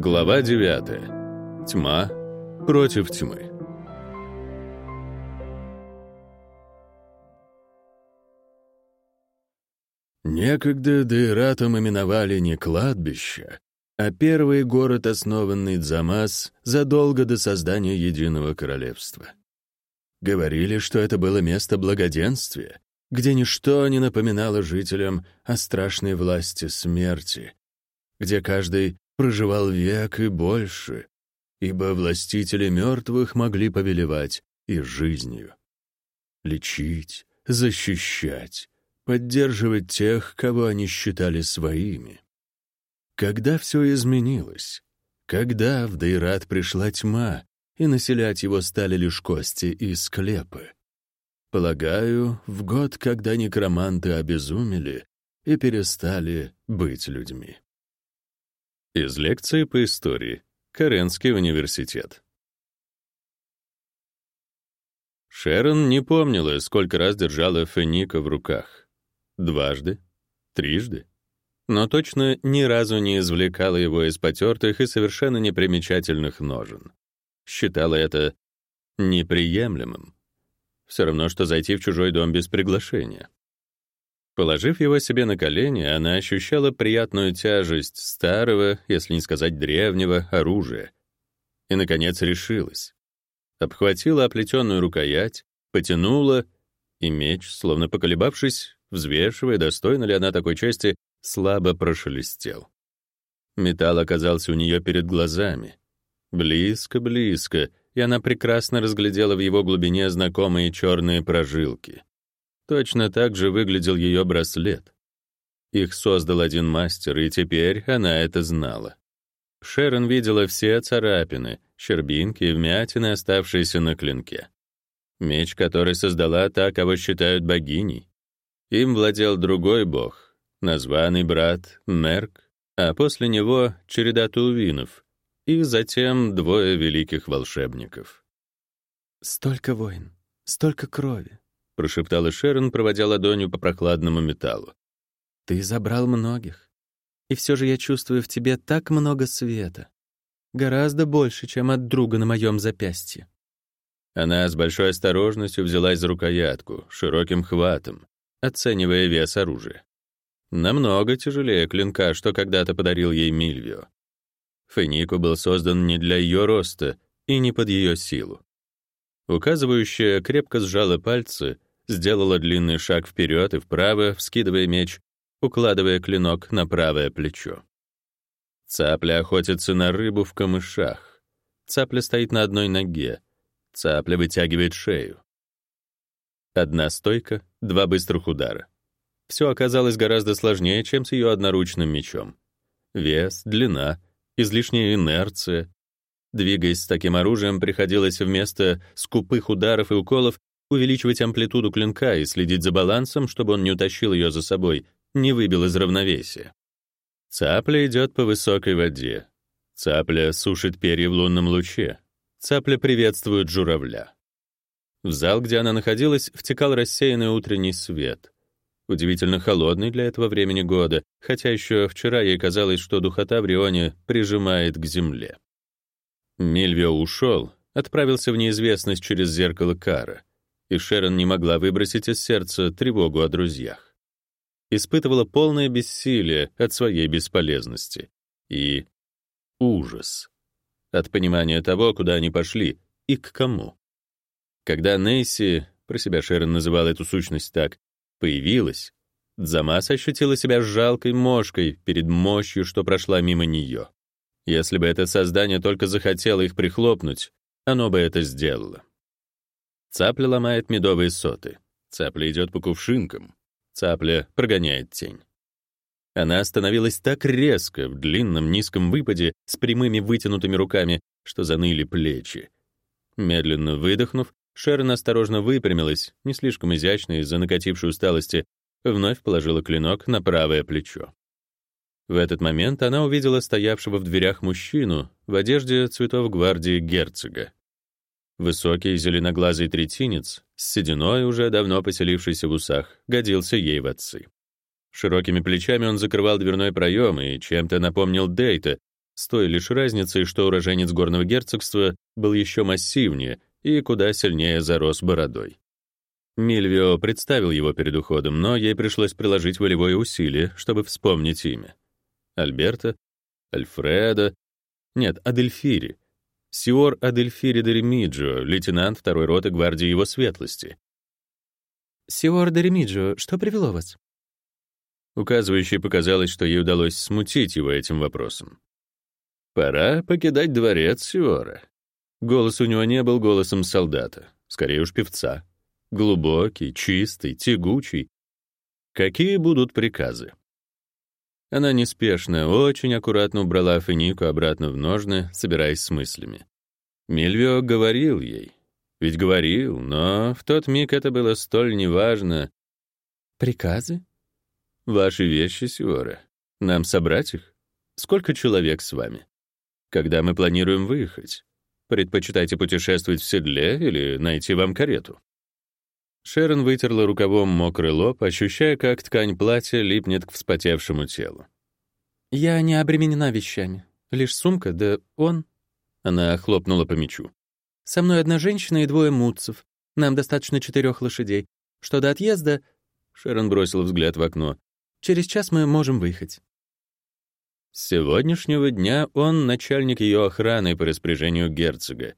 Глава 9. Тьма против тьмы. Некогда Дейратом именовали не кладбище, а первый город, основанный Дзамас задолго до создания Единого Королевства. Говорили, что это было место благоденствия, где ничто не напоминало жителям о страшной власти смерти, где каждый проживал век и больше, ибо властители мертвых могли повелевать и жизнью. Лечить, защищать, поддерживать тех, кого они считали своими. Когда все изменилось? Когда в Дейрат пришла тьма, и населять его стали лишь кости и склепы? Полагаю, в год, когда некроманты обезумели и перестали быть людьми. Из лекции по истории. Каренский университет. Шерон не помнила, сколько раз держала Феника в руках. Дважды? Трижды? Но точно ни разу не извлекала его из потертых и совершенно непримечательных ножен. Считала это неприемлемым. Все равно, что зайти в чужой дом без приглашения. Положив его себе на колени, она ощущала приятную тяжесть старого, если не сказать древнего, оружия. И, наконец, решилась. Обхватила оплетенную рукоять, потянула, и меч, словно поколебавшись, взвешивая, достойна ли она такой чести, слабо прошелестел. Металл оказался у нее перед глазами. Близко-близко, и она прекрасно разглядела в его глубине знакомые черные прожилки. Точно так же выглядел ее браслет. Их создал один мастер, и теперь она это знала. Шерон видела все царапины, щербинки и вмятины, оставшиеся на клинке. Меч, который создала та, кого считают богиней. Им владел другой бог, названный брат Мерк, а после него — череда тувинов, и затем двое великих волшебников. «Столько войн, столько крови», — прошептала Шерон, проводя ладонью по прохладному металлу. «Ты забрал многих, и все же я чувствую в тебе так много света. Гораздо больше, чем от друга на моем запястье». Она с большой осторожностью взялась за рукоятку, широким хватом, оценивая вес оружия. Намного тяжелее клинка, что когда-то подарил ей Мильвио. Фенику был создан не для ее роста и не под ее силу. Указывающая крепко сжала пальцы, сделала длинный шаг вперед и вправо, вскидывая меч, укладывая клинок на правое плечо. Цапля охотится на рыбу в камышах. Цапля стоит на одной ноге. Цапля вытягивает шею. Одна стойка, два быстрых удара. Все оказалось гораздо сложнее, чем с ее одноручным мечом. Вес, длина, излишняя инерция. Двигаясь с таким оружием, приходилось вместо скупых ударов и уколов увеличивать амплитуду клинка и следить за балансом, чтобы он не утащил ее за собой, не выбил из равновесия. Цапля идет по высокой воде. Цапля сушит перья в лунном луче. Цапля приветствует журавля. В зал, где она находилась, втекал рассеянный утренний свет удивительно холодный для этого времени года, хотя еще вчера ей казалось, что духота в Рионе прижимает к земле. Мильвио ушел, отправился в неизвестность через зеркало Кара, и Шерон не могла выбросить из сердца тревогу о друзьях. Испытывала полное бессилие от своей бесполезности и ужас от понимания того, куда они пошли и к кому. Когда Нейси, про себя Шерон называл эту сущность так, появилась, Дзамас ощутила себя жалкой мошкой перед мощью, что прошла мимо нее. Если бы это создание только захотело их прихлопнуть, оно бы это сделало. Цапля ломает медовые соты. Цапля идет по кувшинкам. Цапля прогоняет тень. Она остановилась так резко, в длинном низком выпаде, с прямыми вытянутыми руками, что заныли плечи. Медленно выдохнув, Шерон осторожно выпрямилась, не слишком изящно из-за накатившей усталости, вновь положила клинок на правое плечо. В этот момент она увидела стоявшего в дверях мужчину в одежде цветов гвардии герцога. Высокий зеленоглазый третинец, с сединой, уже давно поселившийся в усах, годился ей в отцы. Широкими плечами он закрывал дверной проем и чем-то напомнил Дейта, с той лишь разницей, что уроженец горного герцогства был еще массивнее и куда сильнее зарос бородой. Мильвио представил его перед уходом, но ей пришлось приложить волевое усилие, чтобы вспомнить имя. Альберта, Альфреда, нет, Адельфири. Сиор Адельфири де Ремиджо, лейтенант второй роты гвардии его светлости. «Сиор де Ремиджо, что привело вас?» Указывающей показалось, что ей удалось смутить его этим вопросом. «Пора покидать дворец Сиора». Голос у него не был голосом солдата, скорее уж певца. Глубокий, чистый, тягучий. Какие будут приказы? Она неспешно, очень аккуратно убрала финику обратно в ножны, собираясь с мыслями. Мильвио говорил ей. Ведь говорил, но в тот миг это было столь неважно. «Приказы?» «Ваши вещи, Сиора. Нам собрать их? Сколько человек с вами? Когда мы планируем выехать? Предпочитаете путешествовать в седле или найти вам карету?» Шерон вытерла рукавом мокрый лоб, ощущая, как ткань платья липнет к вспотевшему телу. «Я не обременена вещами. Лишь сумка, да он...» Она хлопнула по мячу. «Со мной одна женщина и двое мутцев. Нам достаточно четырех лошадей. Что до отъезда...» Шерон бросил взгляд в окно. «Через час мы можем выехать». С сегодняшнего дня он начальник ее охраны по распоряжению герцога.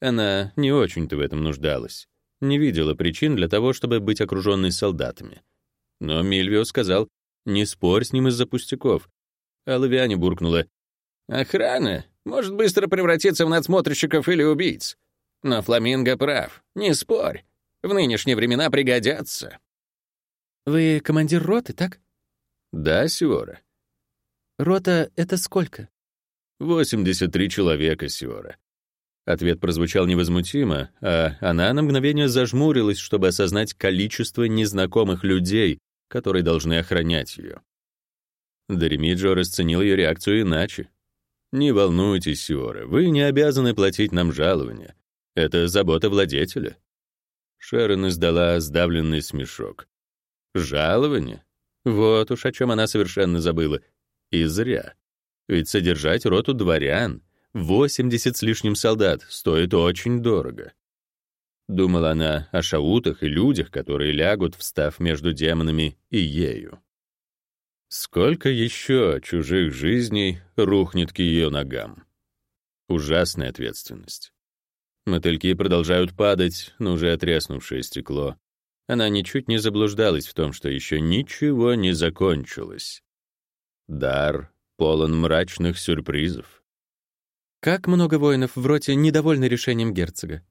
Она не очень-то в этом нуждалась не видела причин для того, чтобы быть окруженной солдатами. Но Мильвио сказал, не спорь с ним из-за пустяков. А Лавиане буркнула, «Охрана может быстро превратиться в надсмотрщиков или убийц. Но Фламинго прав, не спорь. В нынешние времена пригодятся». «Вы командир роты, так?» «Да, Сиора». «Рота — это сколько?» «83 человека, Сиора. Ответ прозвучал невозмутимо, а она на мгновение зажмурилась, чтобы осознать количество незнакомых людей, которые должны охранять ее. Доремиджо расценил ее реакцию иначе. «Не волнуйтесь, Сиора, вы не обязаны платить нам жалования. Это забота владетеля». Шерон издала сдавленный смешок. «Жалование? Вот уж о чем она совершенно забыла. И зря. Ведь содержать роту дворян — 80 с лишним солдат стоит очень дорого. Думала она о шаутах и людях, которые лягут, встав между демонами и ею. Сколько еще чужих жизней рухнет к ее ногам? Ужасная ответственность. Мотыльки продолжают падать на уже отреснувшее стекло. Она ничуть не заблуждалась в том, что еще ничего не закончилось. Дар полон мрачных сюрпризов. Как много воинов в роте недовольны решением герцога?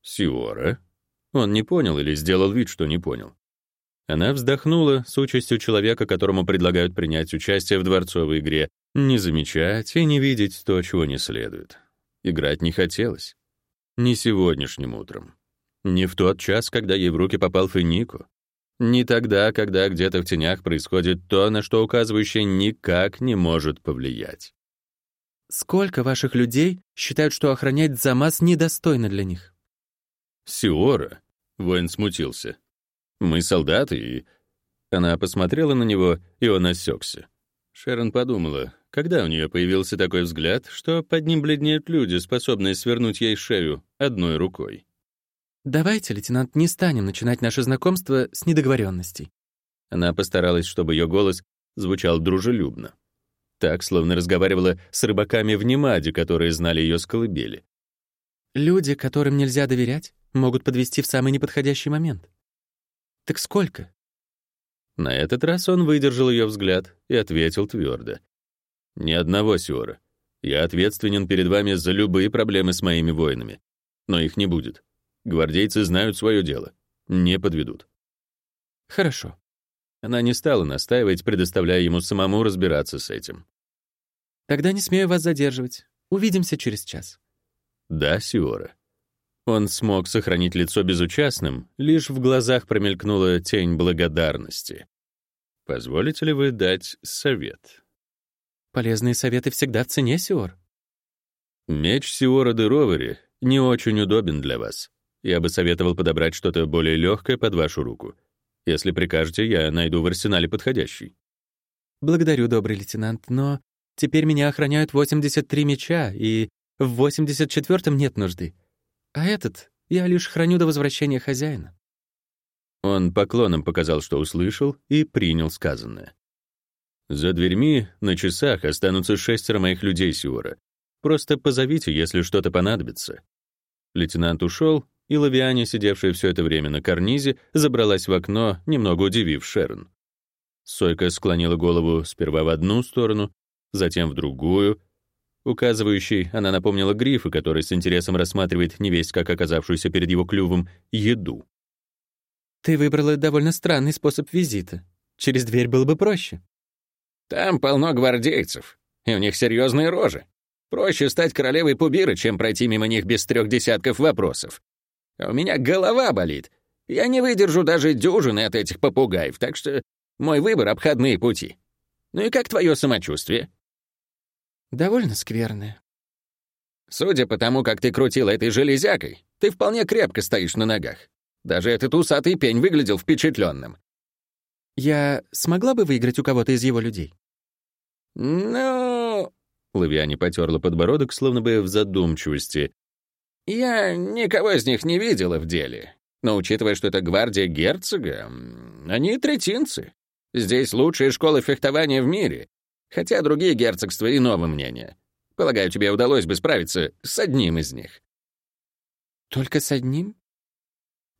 Сиора? Он не понял или сделал вид, что не понял. Она вздохнула с участью человека, которому предлагают принять участие в дворцовой игре, не замечать и не видеть то, чего не следует. Играть не хотелось. Не сегодняшним утром. Не в тот час, когда ей в руки попал Фенику. Не тогда, когда где-то в тенях происходит то, на что указывающее никак не может повлиять. Сколько ваших людей считают, что охранять Замас недостойно для них? Сиора. Воин смутился. Мы солдаты, и... Она посмотрела на него, и он осекся. Шерон подумала, когда у нее появился такой взгляд, что под ним бледнеют люди, способные свернуть ей шею одной рукой. «Давайте, лейтенант, не станем начинать наше знакомство с недоговоренностей». Она постаралась, чтобы ее голос звучал дружелюбно так, словно разговаривала с рыбаками в Немаде, которые знали ее с колыбели. «Люди, которым нельзя доверять, могут подвести в самый неподходящий момент. Так сколько?» На этот раз он выдержал ее взгляд и ответил твердо. «Ни одного, Сиора. Я ответственен перед вами за любые проблемы с моими воинами. Но их не будет. Гвардейцы знают свое дело. Не подведут». «Хорошо». Она не стала настаивать, предоставляя ему самому разбираться с этим. Тогда не смею вас задерживать. Увидимся через час. Да, Сиора. Он смог сохранить лицо безучастным, лишь в глазах промелькнула тень благодарности. Позволите ли вы дать совет? Полезные советы всегда в цене, Сиор. Меч Сиора де Ровери не очень удобен для вас. Я бы советовал подобрать что-то более легкое под вашу руку. Если прикажете, я найду в арсенале подходящий. Благодарю, добрый лейтенант, но Теперь меня охраняют 83 меча, и в 84-м нет нужды. А этот я лишь храню до возвращения хозяина». Он поклоном показал, что услышал, и принял сказанное. «За дверьми на часах останутся шестеро моих людей, Сиора. Просто позовите, если что-то понадобится». Лейтенант ушел, и Лавиане, сидевшая все это время на карнизе, забралась в окно, немного удивив Шерон. Сойка склонила голову сперва в одну сторону, затем в другую. Указывающей, она напомнила Грифа, который с интересом рассматривает невесть, как оказавшуюся перед его клювом, еду. «Ты выбрала довольно странный способ визита. Через дверь было бы проще». «Там полно гвардейцев, и у них серьезные рожи. Проще стать королевой Пубира, чем пройти мимо них без трех десятков вопросов. А у меня голова болит. Я не выдержу даже дюжины от этих попугаев, так что мой выбор — обходные пути. Ну и как твое самочувствие?» «Довольно скверное». «Судя по тому, как ты крутила этой железякой, ты вполне крепко стоишь на ногах. Даже этот усатый пень выглядел впечатленным. «Я смогла бы выиграть у кого-то из его людей?» «Ну...» Лавиане потерла подбородок, словно бы в задумчивости. «Я никого из них не видела в деле. Но учитывая, что это гвардия герцога, они третинцы. Здесь лучшая школа фехтования в мире, хотя другие герцогства иного мнения. Полагаю, тебе удалось бы справиться с одним из них». «Только с одним?»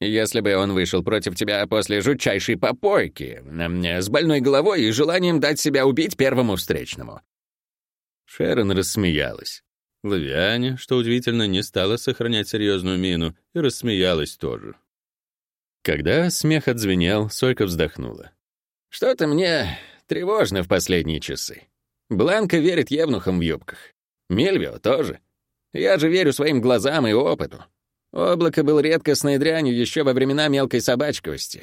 «Если бы он вышел против тебя после жутчайшей попойки, с больной головой и желанием дать себя убить первому встречному». Шерон рассмеялась. Лавиане, что удивительно, не стала сохранять серьезную мину и рассмеялась тоже. Когда смех отзвенел, Сойка вздохнула. «Что-то мне тревожно в последние часы. Бланка верит евнухам в юбках. Мельвио тоже. Я же верю своим глазам и опыту. Облако был редкостной дрянью еще во времена мелкой собачковости.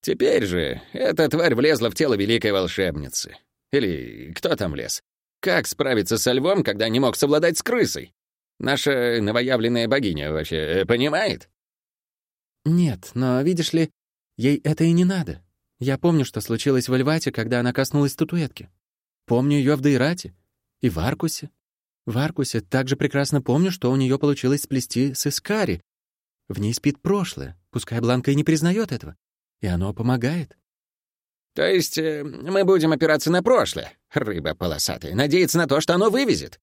Теперь же эта тварь влезла в тело великой волшебницы. Или кто там влез? Как справиться со львом, когда не мог совладать с крысой? Наша новоявленная богиня вообще э, понимает? Нет, но, видишь ли, ей это и не надо. Я помню, что случилось в Эльвате, когда она коснулась статуэтки. Помню ее в Дейрате и в Аркусе. В Аркусе также прекрасно помню, что у нее получилось сплести с Искари. В ней спит прошлое, пускай Бланка и не признает этого. И оно помогает. То есть э, мы будем опираться на прошлое, рыба полосатая, надеяться на то, что оно вывезет.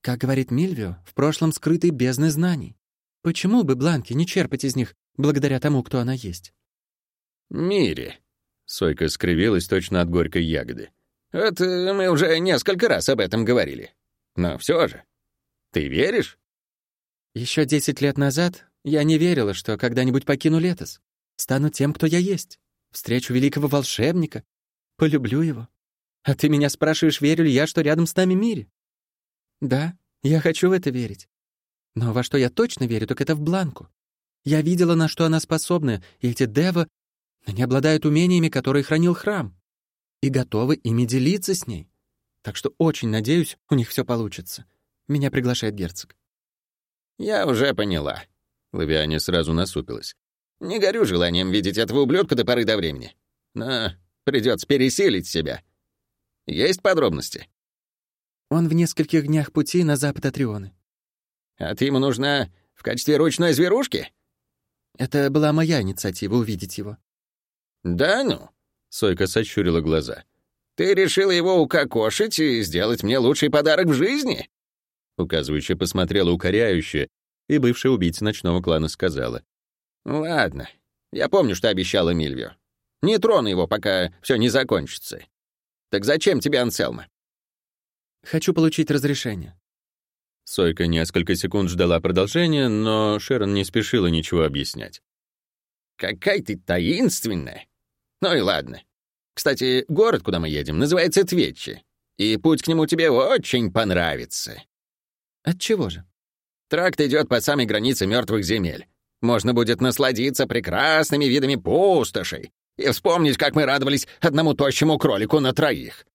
Как говорит Мильвио, в прошлом скрыты бездны знаний. Почему бы Бланке не черпать из них благодаря тому, кто она есть? Мире. Сойка скривилась точно от горькой ягоды. Вот э, мы уже несколько раз об этом говорили. Но все же. Ты веришь? Еще десять лет назад я не верила, что когда-нибудь покину Летос. Стану тем, кто я есть встречу великого волшебника, полюблю его. А ты меня спрашиваешь, верю ли я, что рядом с нами мире? Да, я хочу в это верить. Но во что я точно верю, так это в Бланку. Я видела, на что она способна, и эти Дева, они обладают умениями, которые хранил храм, и готовы ими делиться с ней. Так что очень надеюсь, у них все получится. Меня приглашает герцог. Я уже поняла. Лавиане сразу насупилась. Не горю желанием видеть этого ублюдка до поры до времени. Но придется пересилить себя. Есть подробности? Он в нескольких днях пути на запад от Рионы. А ты ему нужна в качестве ручной зверушки? Это была моя инициатива увидеть его. Да ну? Сойка сощурила глаза. Ты решила его укокошить и сделать мне лучший подарок в жизни? Указывающая посмотрела укоряюще, и бывшая убийца ночного клана сказала. «Ладно. Я помню, что обещала Мильвио. Не трону его, пока все не закончится. Так зачем тебе Анселма?» «Хочу получить разрешение». Сойка несколько секунд ждала продолжения, но Шерон не спешила ничего объяснять. «Какая ты таинственная! Ну и ладно. Кстати, город, куда мы едем, называется Твечи, и путь к нему тебе очень понравится». «Отчего же?» «Тракт идет по самой границе мертвых земель. Можно будет насладиться прекрасными видами пустошей и вспомнить, как мы радовались одному тощему кролику на троих.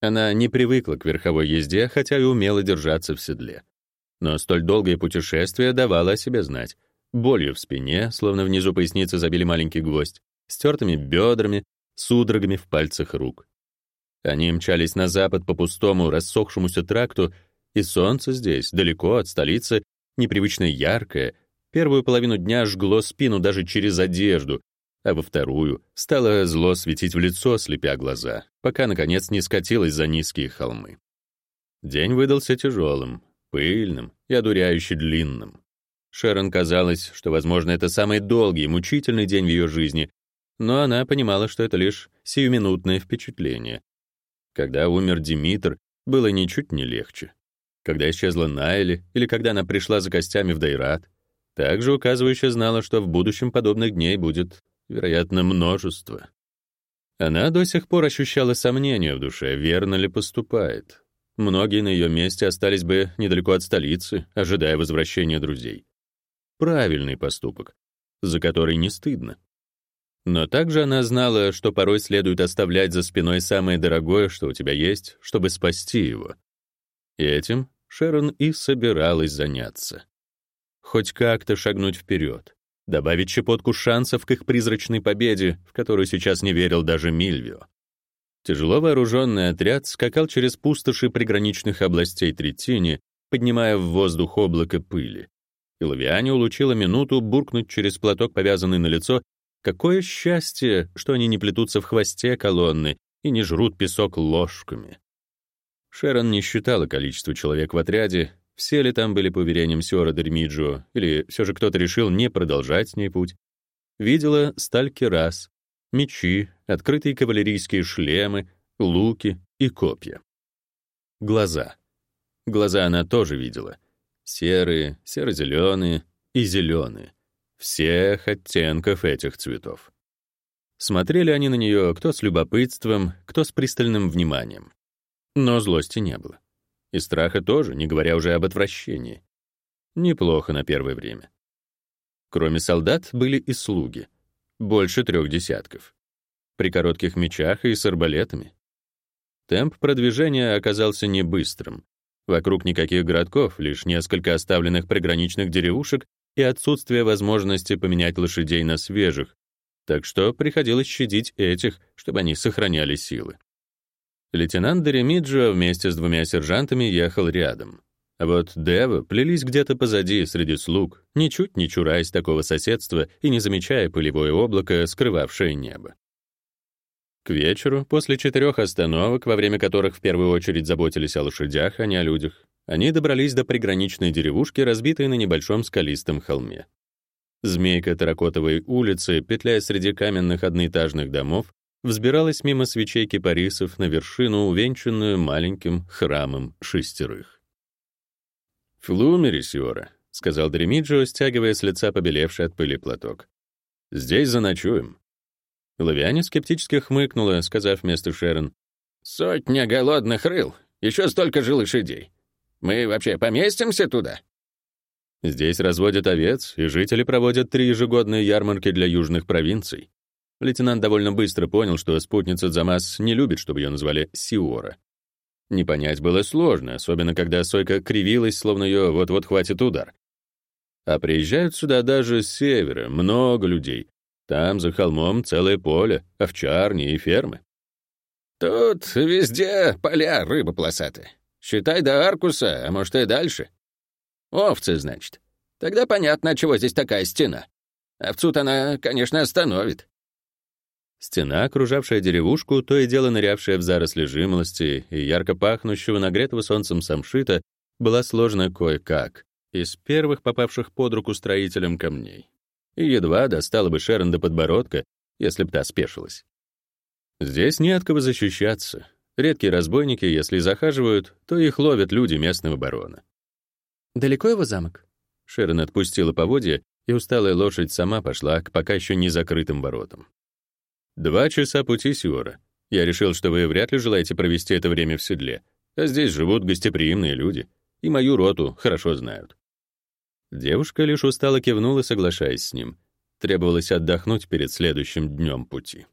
Она не привыкла к верховой езде, хотя и умела держаться в седле. Но столь долгое путешествие давало о себе знать. Болью в спине, словно внизу поясницы забили маленький гвоздь, стертыми бедрами, судорогами в пальцах рук. Они мчались на запад по пустому, рассохшемуся тракту, и солнце здесь, далеко от столицы, непривычно яркое, первую половину дня жгло спину даже через одежду, а во вторую стало зло светить в лицо, слепя глаза, пока, наконец, не скатилось за низкие холмы. День выдался тяжелым, пыльным и одуряюще длинным. Шерон казалось, что, возможно, это самый долгий мучительный день в ее жизни, но она понимала, что это лишь сиюминутное впечатление. Когда умер Димитр, было ничуть не легче. Когда исчезла Найли или когда она пришла за костями в Дайрат, также указывающе знала, что в будущем подобных дней будет, вероятно, множество. Она до сих пор ощущала сомнения в душе, верно ли поступает. Многие на ее месте остались бы недалеко от столицы, ожидая возвращения друзей. Правильный поступок, за который не стыдно. Но также она знала, что порой следует оставлять за спиной самое дорогое, что у тебя есть, чтобы спасти его. И этим Шерон и собиралась заняться. Хоть как-то шагнуть вперед, добавить щепотку шансов к их призрачной победе, в которую сейчас не верил даже Мильвио. Тяжело вооруженный отряд скакал через пустоши приграничных областей Третини, поднимая в воздух облако пыли. И Лавиане улучила минуту буркнуть через платок, повязанный на лицо, Какое счастье, что они не плетутся в хвосте колонны и не жрут песок ложками. Шерон не считала количество человек в отряде, все ли там были по уверениям Сёра Дермиджо, или все же кто-то решил не продолжать с ней путь. Видела сталь керас, мечи, открытые кавалерийские шлемы, луки и копья. Глаза. Глаза она тоже видела. Серые, серо-зеленые и зеленые всех оттенков этих цветов. Смотрели они на нее кто с любопытством, кто с пристальным вниманием. Но злости не было. И страха тоже, не говоря уже об отвращении. Неплохо на первое время. Кроме солдат были и слуги. Больше трех десятков. При коротких мечах и с арбалетами. Темп продвижения оказался не быстрым. Вокруг никаких городков, лишь несколько оставленных приграничных деревушек и отсутствие возможности поменять лошадей на свежих, так что приходилось щадить этих, чтобы они сохраняли силы. Лейтенант Деремиджо вместе с двумя сержантами ехал рядом. А вот Дева плелись где-то позади, среди слуг, ничуть не чураясь такого соседства и не замечая пылевое облако, скрывавшее небо. К вечеру, после четырех остановок, во время которых в первую очередь заботились о лошадях, а не о людях, они добрались до приграничной деревушки, разбитой на небольшом скалистом холме. Змейка Таракотовой улицы, петляя среди каменных одноэтажных домов, взбиралась мимо свечей кипарисов на вершину, увенчанную маленьким храмом шестерых. «Флумери, Сиора», — сказал Дремиджо, стягивая с лица побелевший от пыли платок. «Здесь заночуем». Лавиане скептически хмыкнула, сказав вместо Шерон, «Сотня голодных рыл, еще столько же лошадей. Мы вообще поместимся туда?» Здесь разводят овец, и жители проводят три ежегодные ярмарки для южных провинций. Лейтенант довольно быстро понял, что спутница Дзамас не любит, чтобы ее назвали Сиора. Не понять было сложно, особенно когда Сойка кривилась, словно ее вот-вот хватит удар. А приезжают сюда даже с севера много людей. Там за холмом целое поле, овчарни и фермы. «Тут везде поля рыба полосатая. Считай до Аркуса, а может и дальше. Овцы, значит. Тогда понятно, чего здесь такая стена. Овцу-то она, конечно, остановит. Стена, окружавшая деревушку, то и дело нырявшая в заросли жимолости и ярко пахнущего нагретого солнцем самшита, была сложена кое-как, из первых попавших под руку строителям камней. И едва достала бы Шерон до подбородка, если б та спешилась. Здесь не от кого защищаться. Редкие разбойники, если захаживают, то их ловят люди местного барона. «Далеко его замок?» Шерон отпустила поводья, и усталая лошадь сама пошла к пока еще не закрытым воротам. «Два часа пути, Сиора. Я решил, что вы вряд ли желаете провести это время в седле, а здесь живут гостеприимные люди, и мою роту хорошо знают». Девушка лишь устало кивнула, соглашаясь с ним. Требовалось отдохнуть перед следующим днем пути.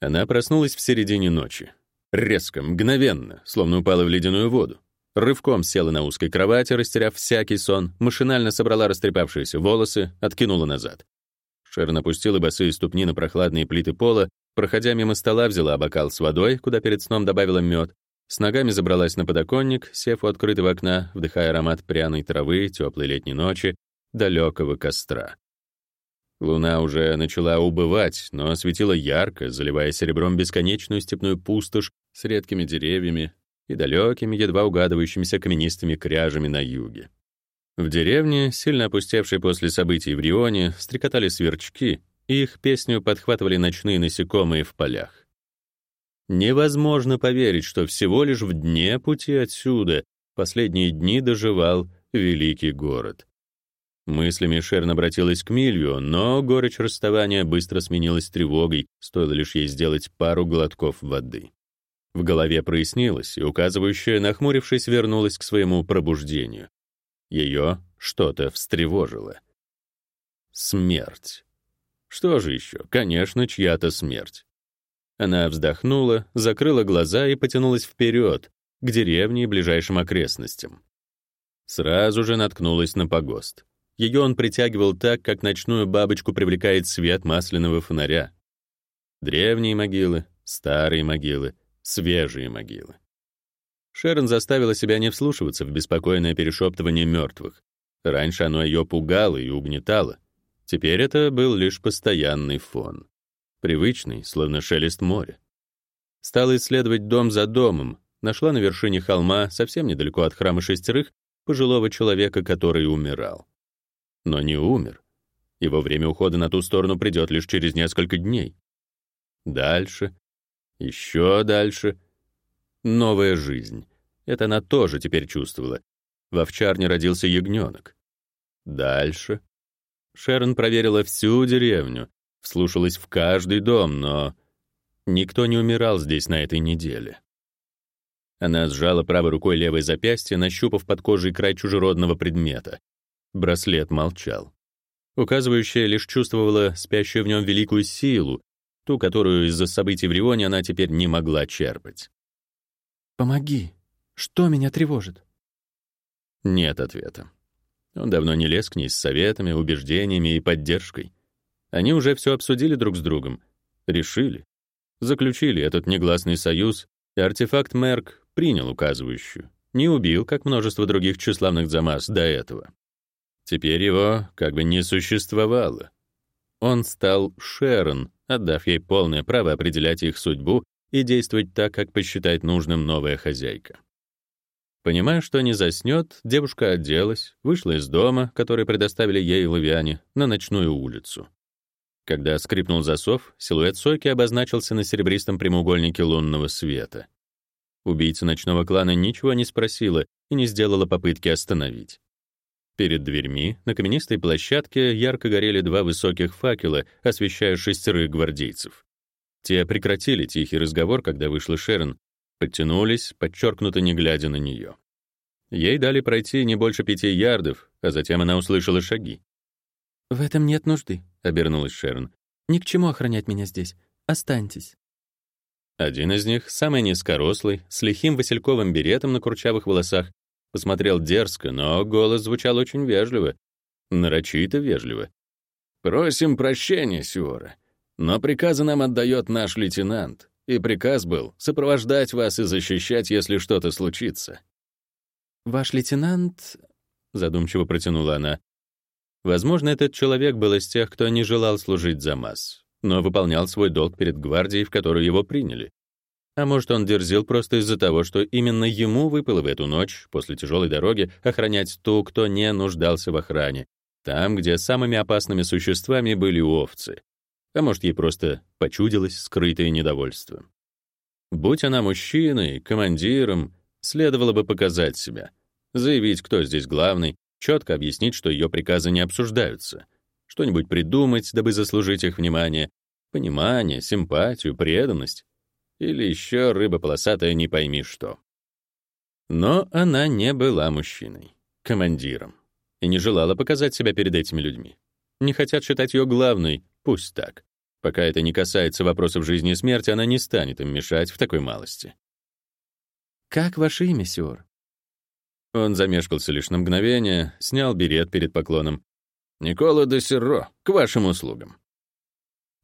Она проснулась в середине ночи. Резко, мгновенно, словно упала в ледяную воду. Рывком села на узкой кровати, растеряв всякий сон, машинально собрала растрепавшиеся волосы, откинула назад. Шерон опустила босые ступни на прохладные плиты пола, Проходя мимо стола, взяла бокал с водой, куда перед сном добавила мед, с ногами забралась на подоконник, сев у открытого окна, вдыхая аромат пряной травы, теплой летней ночи, далекого костра. Луна уже начала убывать, но светила ярко, заливая серебром бесконечную степную пустошь с редкими деревьями и далекими, едва угадывающимися каменистыми кряжами на юге. В деревне, сильно опустевшей после событий в Рионе, стрекотали сверчки, и их песню подхватывали ночные насекомые в полях. Невозможно поверить, что всего лишь в дне пути отсюда последние дни доживал великий город. Мыслями Шерн обратилась к Милью, но горечь расставания быстро сменилась тревогой, стоило лишь ей сделать пару глотков воды. В голове прояснилось, и указывающая, нахмурившись, вернулась к своему пробуждению. Ее что-то встревожило. Смерть. Что же еще? Конечно, чья-то смерть. Она вздохнула, закрыла глаза и потянулась вперед, к деревне и ближайшим окрестностям. Сразу же наткнулась на погост. Ее он притягивал так, как ночную бабочку привлекает свет масляного фонаря. Древние могилы, старые могилы, свежие могилы. Шерон заставила себя не вслушиваться в беспокойное перешептывание мертвых. Раньше оно ее пугало и угнетало. Теперь это был лишь постоянный фон привычный, словно шелест моря. Стала исследовать дом за домом, нашла на вершине холма, совсем недалеко от храма шестерых, пожилого человека, который умирал. Но не умер. Его время ухода на ту сторону придет лишь через несколько дней. Дальше, еще дальше. Новая жизнь. Это она тоже теперь чувствовала. В овчарне родился ягненок. Дальше. Шерон проверила всю деревню, вслушалась в каждый дом, но никто не умирал здесь на этой неделе. Она сжала правой рукой левое запястье, нащупав под кожей край чужеродного предмета. Браслет молчал. Указывающая лишь чувствовала спящую в нем великую силу, ту, которую из-за событий в Рионе она теперь не могла черпать. «Помоги. Что меня тревожит?» Нет ответа. Он давно не лез к ней с советами, убеждениями и поддержкой. Они уже все обсудили друг с другом, решили, заключили этот негласный союз, и артефакт Мерк принял указывающую, не убил, как множество других тщеславных Замас до этого. Теперь его как бы не существовало. Он стал Шерон, отдав ей полное право определять их судьбу и действовать так, как посчитает нужным новая хозяйка. Понимая, что не заснет, девушка оделась, вышла из дома, который предоставили ей лавиане, на ночную улицу. Когда скрипнул засов, силуэт Сойки обозначился на серебристом прямоугольнике лунного света. Убийца ночного клана ничего не спросила и не сделала попытки остановить. Перед дверьми на каменистой площадке ярко горели два высоких факела, освещая шестерых гвардейцев. Те прекратили тихий разговор, когда вышла Шерон, подтянулись, подчеркнуто не глядя на нее. Ей дали пройти не больше пяти ярдов, а затем она услышала шаги. «В этом нет нужды», — обернулась Шерон. «Ни к чему охранять меня здесь. Останьтесь». Один из них, самый низкорослый, с лихим васильковым беретом на курчавых волосах, посмотрел дерзко, но голос звучал очень вежливо, нарочито вежливо. «Просим прощения, Сюора, но приказы нам отдает наш лейтенант, и приказ был сопровождать вас и защищать, если что-то случится». «Ваш лейтенант...» — задумчиво протянула она. Возможно, этот человек был из тех, кто не желал служить за масс, но выполнял свой долг перед гвардией, в которую его приняли. А может, он дерзил просто из-за того, что именно ему выпало в эту ночь, после тяжелой дороги, охранять ту, кто не нуждался в охране, там, где самыми опасными существами были овцы. А может, ей просто почудилось скрытое недовольство. Будь она мужчиной, командиром, следовало бы показать себя, заявить, кто здесь главный, четко объяснить, что ее приказы не обсуждаются, что-нибудь придумать, дабы заслужить их внимание, понимание, симпатию, преданность или еще рыба полосатая не пойми что. Но она не была мужчиной, командиром, и не желала показать себя перед этими людьми. Не хотят считать ее главной, пусть так. Пока это не касается вопросов жизни и смерти, она не станет им мешать в такой малости. «Как ваше имя, Сиор?» Он замешкался лишь на мгновение, снял берет перед поклоном. «Никола де Серро, к вашим услугам».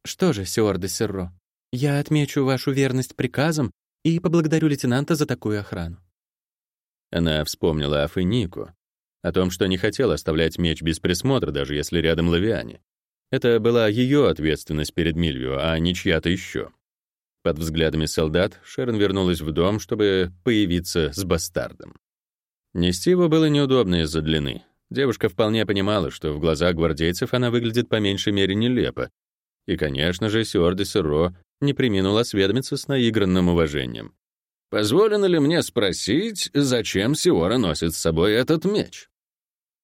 «Что же, Сиор де Серро, Я отмечу вашу верность приказам и поблагодарю лейтенанта за такую охрану. Она вспомнила о Фенику, о том, что не хотела оставлять меч без присмотра, даже если рядом Лавиане. Это была ее ответственность перед Мильвио, а не чья-то еще. Под взглядами солдат Шерон вернулась в дом, чтобы появиться с бастардом. Нести его было неудобно из-за длины. Девушка вполне понимала, что в глазах гвардейцев она выглядит по меньшей мере нелепо. И, конечно же, Сиор де Серро не приминул осведомиться с наигранным уважением. «Позволено ли мне спросить, зачем Сиора носит с собой этот меч?»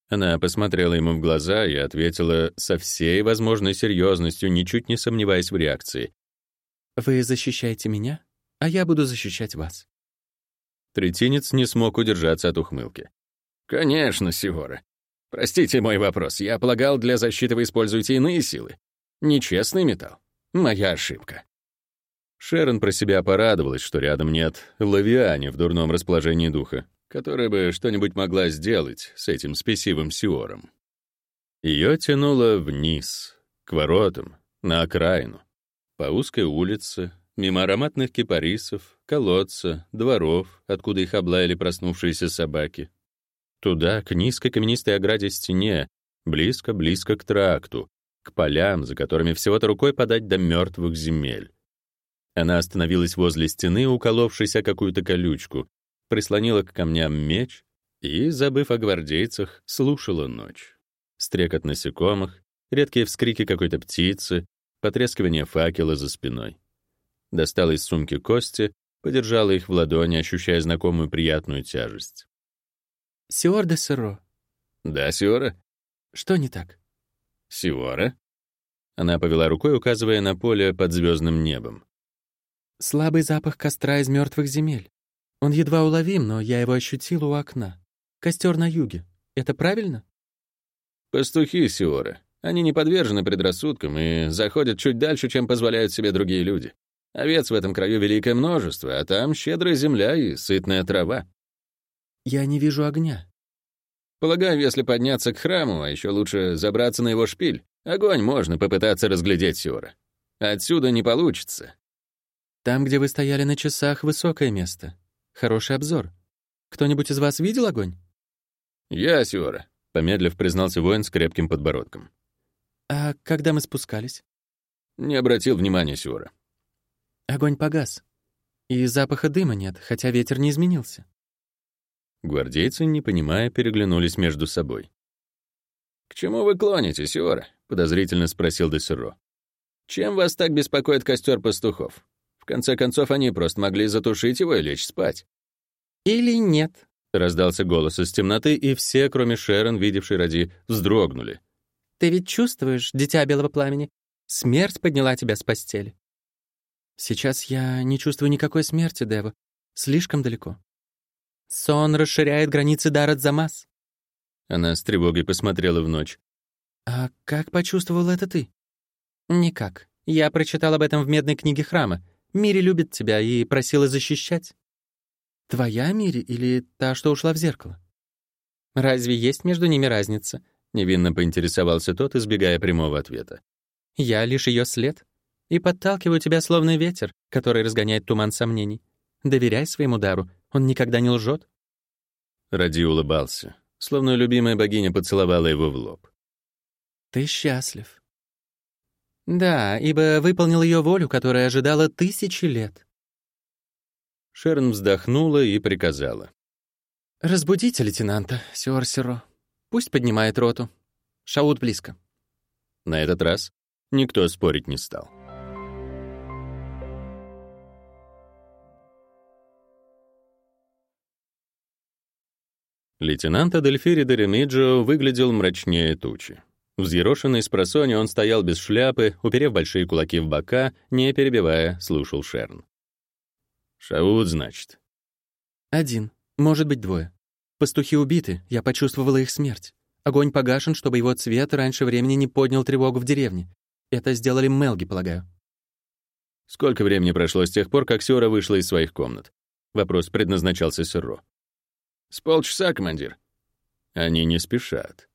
Она посмотрела ему в глаза и ответила со всей возможной серьезностью, ничуть не сомневаясь в реакции. «Вы защищаете меня, а я буду защищать вас». Третинец не смог удержаться от ухмылки. «Конечно, Сиора. Простите мой вопрос. Я полагал, для защиты вы используете иные силы. Нечестный металл. Моя ошибка». Шерон про себя порадовалась, что рядом нет Лавиане в дурном расположении духа которая бы что-нибудь могла сделать с этим спесивым Сиором. Ее тянуло вниз, к воротам, на окраину, по узкой улице, мимо ароматных кипарисов, колодца, дворов, откуда их облаяли проснувшиеся собаки. Туда, к низкой каменистой ограде стене, близко-близко к тракту, к полям, за которыми всего-то рукой подать до мертвых земель. Она остановилась возле стены, уколовшись о какую-то колючку, прислонила к камням меч и, забыв о гвардейцах, слушала ночь. Стрекот насекомых, редкие вскрики какой-то птицы, потрескивание факела за спиной. Достала из сумки кости, подержала их в ладони, ощущая знакомую приятную тяжесть. «Сиор де Серо». «Да, Сиора». «Что не так?» «Сиора». Она повела рукой, указывая на поле под звездным небом. «Слабый запах костра из мертвых земель. Он едва уловим, но я его ощутил у окна. Костер на юге. Это правильно? Пастухи Сиора. Они не подвержены предрассудкам и заходят чуть дальше, чем позволяют себе другие люди. Овец в этом краю великое множество, а там щедрая земля и сытная трава. Я не вижу огня. Полагаю, если подняться к храму, а еще лучше забраться на его шпиль, огонь можно попытаться разглядеть Сиора. Отсюда не получится. Там, где вы стояли на часах, высокое место. Хороший обзор. Кто-нибудь из вас видел огонь? Я, Сиора, помедлив признался воин с крепким подбородком. А когда мы спускались? Не обратил внимания, Сиора. Огонь погас. И запаха дыма нет, хотя ветер не изменился. Гвардейцы, не понимая, переглянулись между собой. «К чему вы клоните, Сиора?» — подозрительно спросил Десеро. «Чем вас так беспокоит костер пастухов? В конце концов, они просто могли затушить его и лечь спать. «Или нет», — раздался голос из темноты, и все, кроме Шерон, видевшей Ради, вздрогнули. «Ты ведь чувствуешь, дитя белого пламени? Смерть подняла тебя с постели». «Сейчас я не чувствую никакой смерти, Дева. Слишком далеко. Сон расширяет границы Дарат-Замас». Она с тревогой посмотрела в ночь. «А как почувствовал это ты?» «Никак. Я прочитал об этом в медной книге храма. Мири любит тебя и просила защищать. Твоя Мири или та, что ушла в зеркало? Разве есть между ними разница? Невинно поинтересовался тот, избегая прямого ответа. Я лишь ее след и подталкиваю тебя словно ветер, который разгоняет туман сомнений. Доверяй своему дару, он никогда не лжет. Ради улыбался, словно любимая богиня поцеловала его в лоб. Ты счастлив. Да, ибо выполнил ее волю, которая ожидала тысячи лет. Шерн вздохнула и приказала. «Разбудите лейтенанта, Сиор Пусть поднимает роту. Шаут близко». На этот раз никто спорить не стал. Лейтенант Адельфири Деремиджо выглядел мрачнее тучи. Взъерошенный с просони он стоял без шляпы, уперев большие кулаки в бока, не перебивая, слушал Шерн. «Шаут, значит?» «Один. Может быть, двое. Пастухи убиты, я почувствовала их смерть. Огонь погашен, чтобы его цвет раньше времени не поднял тревогу в деревне. Это сделали Мелги, полагаю». Сколько времени прошло с тех пор, как Сёра вышла из своих комнат? Вопрос предназначался Сырро. «С полчаса, командир». Они не спешат.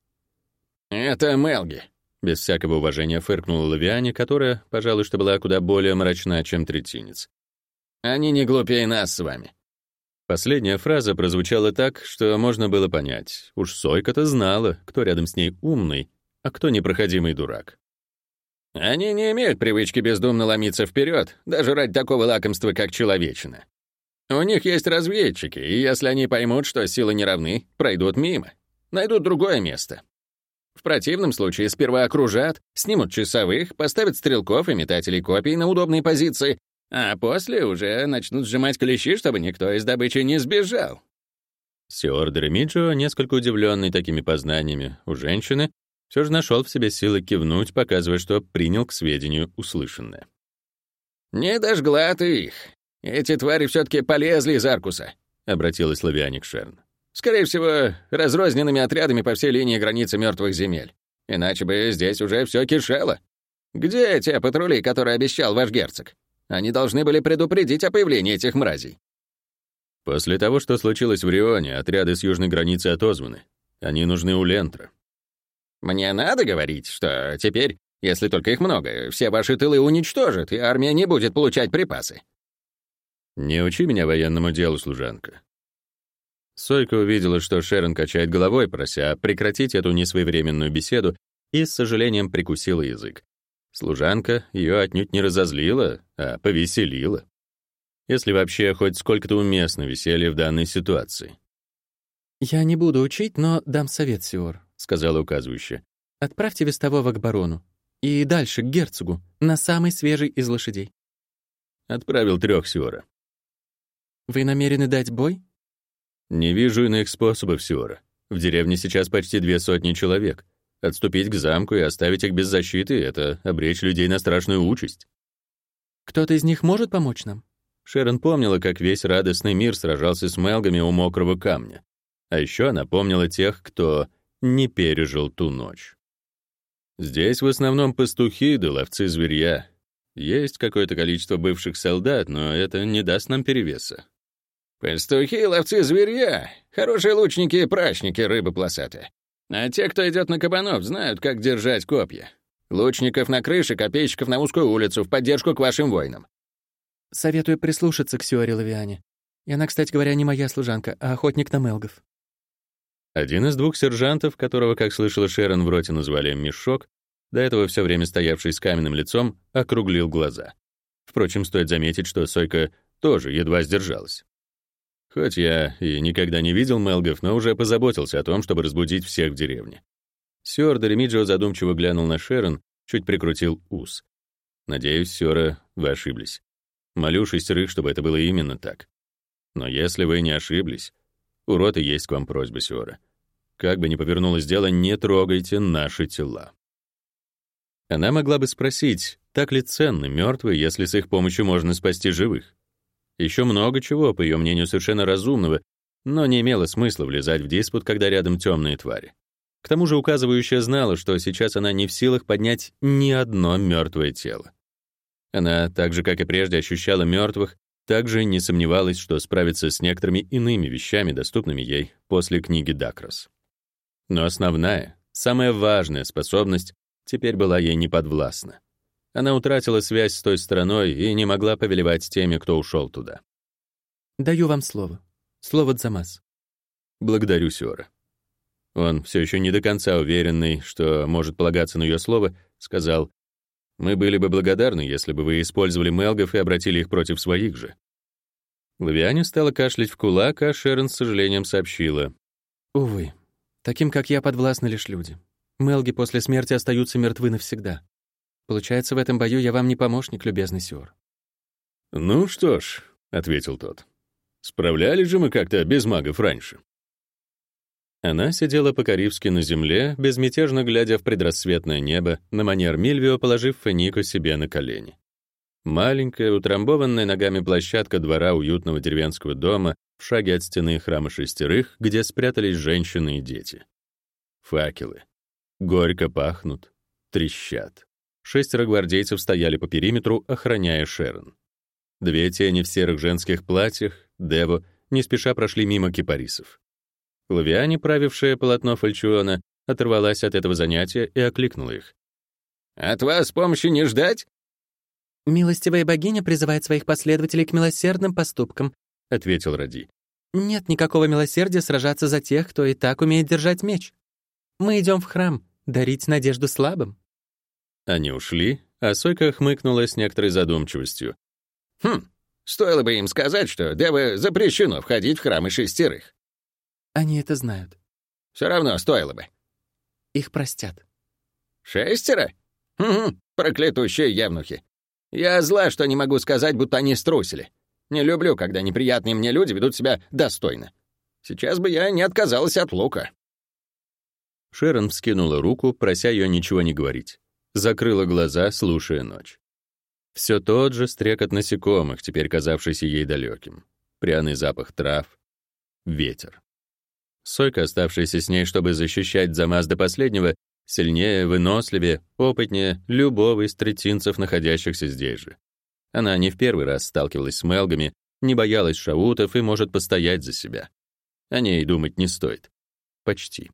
«Это Мелги. Без всякого уважения фыркнула Лавиане, которая, пожалуй, что была куда более мрачна, чем третинец. «Они не глупее нас с вами». Последняя фраза прозвучала так, что можно было понять. Уж Сойка-то знала, кто рядом с ней умный, а кто непроходимый дурак. Они не имеют привычки бездумно ломиться вперед, даже ради такого лакомства, как человечина. У них есть разведчики, и если они поймут, что силы не равны, пройдут мимо. Найдут другое место. В противном случае сперва окружат, снимут часовых, поставят стрелков и метателей копий на удобные позиции, а после уже начнут сжимать клещи, чтобы никто из добычи не сбежал. Сиор Дремиджо, несколько удивленный такими познаниями у женщины, все же нашел в себе силы кивнуть, показывая, что принял к сведению услышанное. «Не дожгла ты их. Эти твари все-таки полезли из Аркуса», — обратилась Лавиане к Шерн. Скорее всего, разрозненными отрядами по всей линии границы мертвых земель. Иначе бы здесь уже все кишело. Где те патрули, которые обещал ваш герцог? Они должны были предупредить о появлении этих мразей. После того, что случилось в Рионе, отряды с южной границы отозваны. Они нужны у Лентра. Мне надо говорить, что теперь, если только их много, все ваши тылы уничтожат, и армия не будет получать припасы. Не учи меня военному делу, служанка. Сойка увидела, что Шерон качает головой, прося прекратить эту несвоевременную беседу, и с сожалением прикусила язык. Служанка ее отнюдь не разозлила, а повеселила. Если вообще хоть сколько-то уместно веселье в данной ситуации. «Я не буду учить, но дам совет, Сиор», — сказала указывающая. «Отправьте вестового к барону. И дальше, к герцогу, на самый свежий из лошадей». Отправил трех Сиора. «Вы намерены дать бой?» Не вижу иных способов, Сиора. В деревне сейчас почти две сотни человек. Отступить к замку и оставить их без защиты — это обречь людей на страшную участь. Кто-то из них может помочь нам? Шерон помнила, как весь радостный мир сражался с Мелгами у мокрого камня. А еще она помнила тех, кто не пережил ту ночь. Здесь в основном пастухи да ловцы зверья. Есть какое-то количество бывших солдат, но это не даст нам перевеса. Пастухи, ловцы зверья, хорошие лучники и прачники рыбы полосатые. А те, кто идет на кабанов, знают, как держать копья. Лучников на крыше, копейщиков на узкую улицу, в поддержку к вашим воинам. Советую прислушаться к Сиоре Лавиане. И она, кстати говоря, не моя служанка, а охотник на мелгов. Один из двух сержантов, которого, как слышала Шерон, в роте назвали «мешок», до этого все время стоявший с каменным лицом, округлил глаза. Впрочем, стоит заметить, что Сойка тоже едва сдержалась. Хоть я и никогда не видел Мелгов, но уже позаботился о том, чтобы разбудить всех в деревне. Сёр Доремиджо задумчиво глянул на Шерон, чуть прикрутил ус. Надеюсь, Сёра, вы ошиблись. Молю шестерых, чтобы это было именно так. Но если вы не ошиблись, у роты есть к вам просьба, Сёра. Как бы ни повернулось дело, не трогайте наши тела. Она могла бы спросить, так ли ценны мертвые, если с их помощью можно спасти живых. Еще много чего, по ее мнению, совершенно разумного, но не имело смысла влезать в диспут, когда рядом темные твари. К тому же указывающая знала, что сейчас она не в силах поднять ни одно мертвое тело. Она, так же, как и прежде, ощущала мертвых, также не сомневалась, что справится с некоторыми иными вещами, доступными ей после книги Дакрос. Но основная, самая важная способность теперь была ей неподвластна. Она утратила связь с той стороной и не могла повелевать теми, кто ушел туда. «Даю вам слово. Слово Дзамас». «Благодарю, Сёра». Он, все еще не до конца уверенный, что может полагаться на ее слово, сказал, «Мы были бы благодарны, если бы вы использовали мелгов и обратили их против своих же». Лавиане стала кашлять в кулак, а Шерон с сожалением сообщила. «Увы, таким, как я, подвластны лишь люди. Мелги после смерти остаются мертвы навсегда. Получается, в этом бою я вам не помощник, любезный Сюр. «Ну что ж», — ответил тот, — «справлялись же мы как-то без магов раньше». Она сидела по-карибски на земле, безмятежно глядя в предрассветное небо, на манер Мильвио положив Фенику себе на колени. Маленькая, утрамбованная ногами площадка двора уютного деревенского дома в шаге от стены храма шестерых, где спрятались женщины и дети. Факелы. Горько пахнут, трещат. Шестеро гвардейцев стояли по периметру, охраняя Шерон. Две тени в серых женских платьях, Дево, не спеша прошли мимо кипарисов. Лавиане, правившая полотно фальчуона, оторвалась от этого занятия и окликнула их. От вас помощи не ждать?» «Милостивая богиня призывает своих последователей к милосердным поступкам», — ответил Ради. «Нет никакого милосердия сражаться за тех, кто и так умеет держать меч. Мы идем в храм, дарить надежду слабым». Они ушли, а Сойка хмыкнула с некоторой задумчивостью. «Хм, стоило бы им сказать, что Девы запрещено входить в храмы шестерых». «Они это знают». «Все равно стоило бы». «Их простят». «Шестеро? Угу, проклятущие явнухи. Я зла, что не могу сказать, будто они струсили. Не люблю, когда неприятные мне люди ведут себя достойно. Сейчас бы я не отказалась от лука». Шерон вскинула руку, прося ее ничего не говорить. Закрыла глаза, слушая ночь. Все тот же стрекот насекомых, теперь казавшийся ей далеким. Пряный запах трав. Ветер. Сойка, оставшаяся с ней, чтобы защищать Замаз до последнего, сильнее, выносливее, опытнее любого из третинцев, находящихся здесь же. Она не в первый раз сталкивалась с Мелгами, не боялась шаутов и может постоять за себя. О ней думать не стоит. Почти.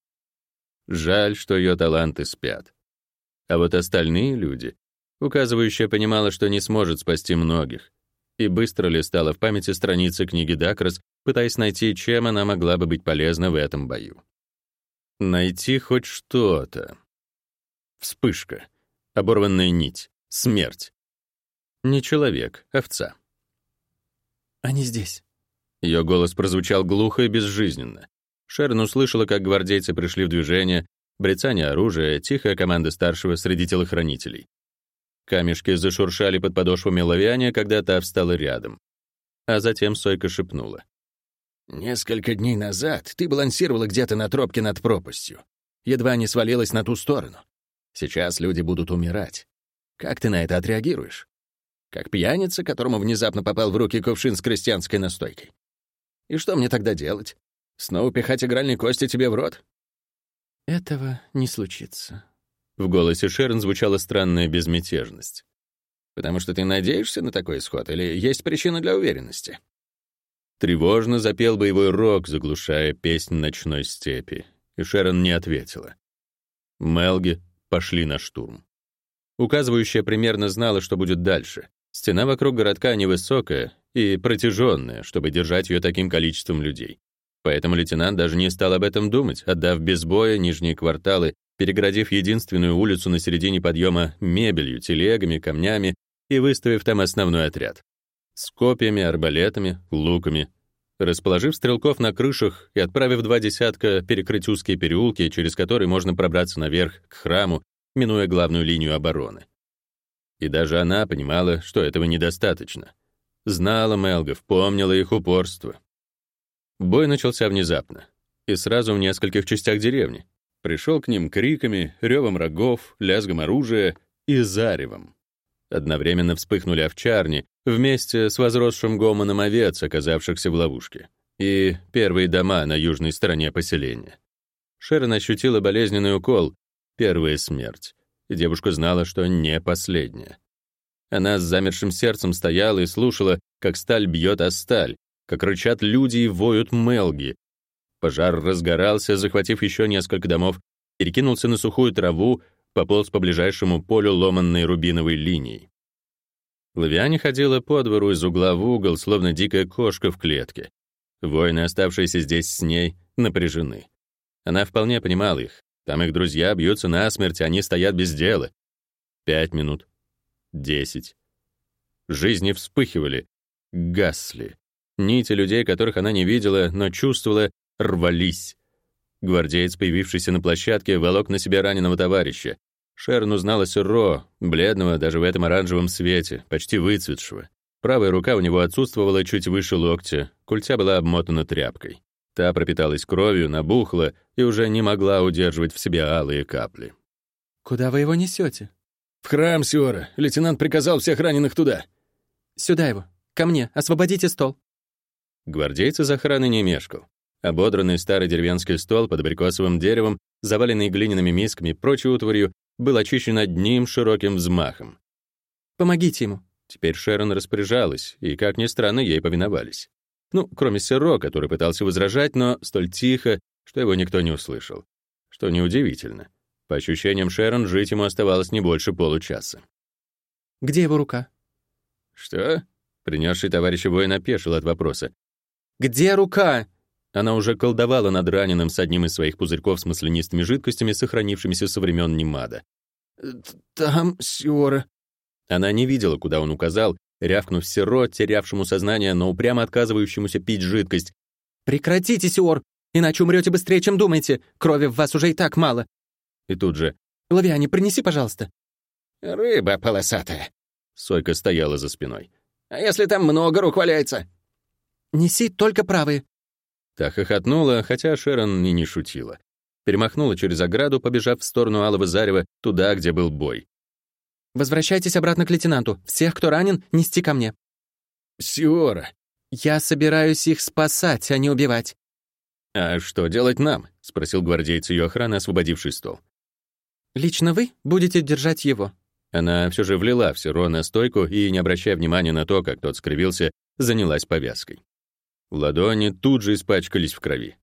Жаль, что ее таланты спят. А вот остальные люди, указывающая понимала, что не сможет спасти многих, и быстро листала в памяти страницы книги Дакрос, пытаясь найти, чем она могла бы быть полезна в этом бою. Найти хоть что-то. Вспышка. Оборванная нить. Смерть. Не человек, овца. «Они здесь». Ее голос прозвучал глухо и безжизненно. Шерон услышала, как гвардейцы пришли в движение, брецание оружия, тихая команда старшего среди телохранителей. Камешки зашуршали под подошвами лавиане, когда та встала рядом. А затем Сойка шепнула. «Несколько дней назад ты балансировала где-то на тропке над пропастью. Едва не свалилась на ту сторону. Сейчас люди будут умирать. Как ты на это отреагируешь? Как пьяница, которому внезапно попал в руки кувшин с крестьянской настойкой. И что мне тогда делать? Снова пихать игральные кости тебе в рот? Этого не случится. В голосе Шерон звучала странная безмятежность. Потому что ты надеешься на такой исход или есть причина для уверенности? Тревожно запел боевой рок, заглушая песнь ночной степи, и Шерон не ответила. Мелги пошли на штурм. Указывающая примерно знала, что будет дальше. Стена вокруг городка невысокая и протяженная, чтобы держать ее таким количеством людей. Поэтому лейтенант даже не стал об этом думать, отдав без боя нижние кварталы, перегородив единственную улицу на середине подъема мебелью, телегами, камнями и выставив там основной отряд. С копьями, арбалетами, луками. Расположив стрелков на крышах и отправив два десятка перекрыть узкие переулки, через которые можно пробраться наверх к храму, минуя главную линию обороны. И даже она понимала, что этого недостаточно. Знала Мелгов, помнила их упорство. Бой начался внезапно. И сразу в нескольких частях деревни. Пришел к ним криками, ревом рогов, лязгом оружия и заревом. Одновременно вспыхнули овчарни вместе с возросшим гомоном овец, оказавшихся в ловушке, и первые дома на южной стороне поселения. Шерон ощутила болезненный укол, первая смерть, и девушка знала, что не последняя. Она с замершим сердцем стояла и слушала, как сталь бьет о сталь, как рычат люди и воют мелги. Пожар разгорался, захватив еще несколько домов, перекинулся на сухую траву, пополз по ближайшему полю ломанной рубиновой линией. Лавиане ходила по двору из угла в угол, словно дикая кошка в клетке. Воины, оставшиеся здесь с ней, напряжены. Она вполне понимала их. Там их друзья бьются насмерть, они стоят без дела. Пять минут. Десять. Жизни вспыхивали, гасли. Нити людей, которых она не видела, но чувствовала, рвались. Гвардеец, появившийся на площадке, волок на себе раненого товарища. Шерон узнала Сюрро, бледного даже в этом оранжевом свете, почти выцветшего. Правая рука у него отсутствовала чуть выше локтя, культя была обмотана тряпкой. Та пропиталась кровью, набухла и уже не могла удерживать в себе алые капли. «Куда вы его несете? «В храм, Сиора. Лейтенант приказал всех раненых туда». «Сюда его. Ко мне. Освободите стол». Гвардейцы из охраны не мешкал. Ободранный старый деревенский стол под абрикосовым деревом, заваленный глиняными мисками и прочей утварью, был очищен одним широким взмахом. «Помогите ему». Теперь Шерон распоряжалась, и, как ни странно, ей повиновались. Ну, кроме Серо, который пытался возражать, но столь тихо, что его никто не услышал. Что неудивительно. По ощущениям Шерон, жить ему оставалось не больше получаса. «Где его рука?» «Что?» — принесший товарища воин опешил от вопроса. «Где рука?» Она уже колдовала над раненым с одним из своих пузырьков с маслянистыми жидкостями, сохранившимися со времен Немада. «Там, Сиора». Она не видела, куда он указал, рявкнув серо, терявшему сознание, но упрямо отказывающемуся пить жидкость. «Прекратите, Сиор, иначе умрете быстрее, чем думаете. Крови в вас уже и так мало». И тут же «Лавиане, принеси, пожалуйста». «Рыба полосатая». Сойка стояла за спиной. «А если там много рук валяется?» «Неси только правые». Та хохотнула, хотя Шерон и не шутила. Перемахнула через ограду, побежав в сторону Алого Зарева, туда, где был бой. «Возвращайтесь обратно к лейтенанту. Всех, кто ранен, нести ко мне». «Сиора!» «Я собираюсь их спасать, а не убивать». «А что делать нам?» — спросил гвардейц ее охраны, освободивший стол. «Лично вы будете держать его». Она все же влила в Сиро на стойку и, не обращая внимания на то, как тот скривился, занялась повязкой. Ладони тут же испачкались в крови.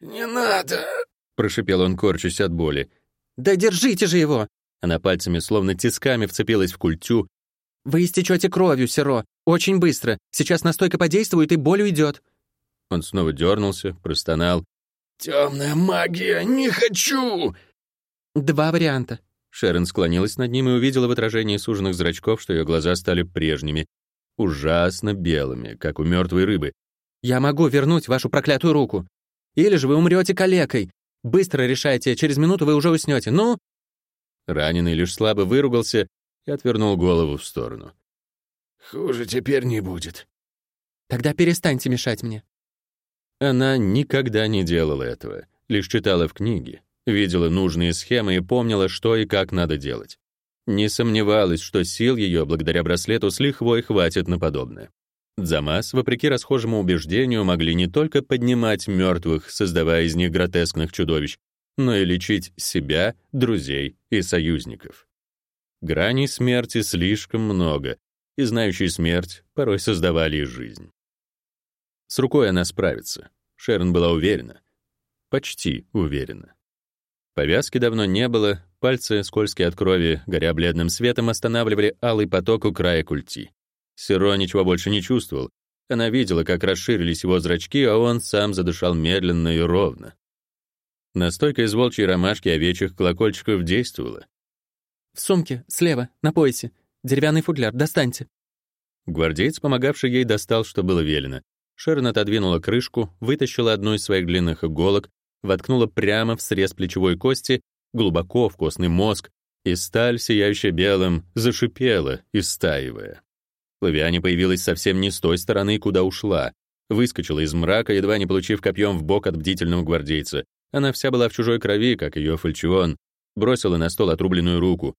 «Не надо!» — прошипел он, корчась от боли. «Да держите же его!» Она пальцами, словно тисками, вцепилась в культю. «Вы истечете кровью, Серо. Очень быстро. Сейчас настойка подействует, и боль уйдет». Он снова дернулся, простонал. «Темная магия! Не хочу!» «Два варианта». Шерон склонилась над ним и увидела в отражении суженных зрачков, что ее глаза стали прежними, ужасно белыми, как у мертвой рыбы. «Я могу вернуть вашу проклятую руку. Или же вы умрете калекой. Быстро решайте, через минуту вы уже уснете. Ну?» Раненый лишь слабо выругался и отвернул голову в сторону. «Хуже теперь не будет». «Тогда перестаньте мешать мне». Она никогда не делала этого, лишь читала в книге, видела нужные схемы и помнила, что и как надо делать. Не сомневалась, что сил ее, благодаря браслету, с лихвой хватит на подобное. Дзамас, вопреки расхожему убеждению, могли не только поднимать мертвых, создавая из них гротескных чудовищ, но и лечить себя, друзей и союзников. Граней смерти слишком много, и знающие смерть порой создавали и жизнь. С рукой она справится. Шерон была уверена. Почти уверена. Повязки давно не было, пальцы, скользкие от крови, горя бледным светом, останавливали алый поток у края культи. Сиро ничего больше не чувствовал. Она видела, как расширились его зрачки, а он сам задышал медленно и ровно. Настойка из волчьей ромашки овечьих колокольчиков действовала. «В сумке, слева, на поясе. Деревянный футляр, достаньте». Гвардеец, помогавший ей, достал, что было велено. Шерон отодвинула крышку, вытащила одну из своих длинных иголок, воткнула прямо в срез плечевой кости, глубоко в костный мозг, и сталь, сияющая белым, зашипела, истаивая. Лавиане появилась совсем не с той стороны, куда ушла. Выскочила из мрака, едва не получив копьем в бок от бдительного гвардейца. Она вся была в чужой крови, как ее фальчион. Бросила на стол отрубленную руку.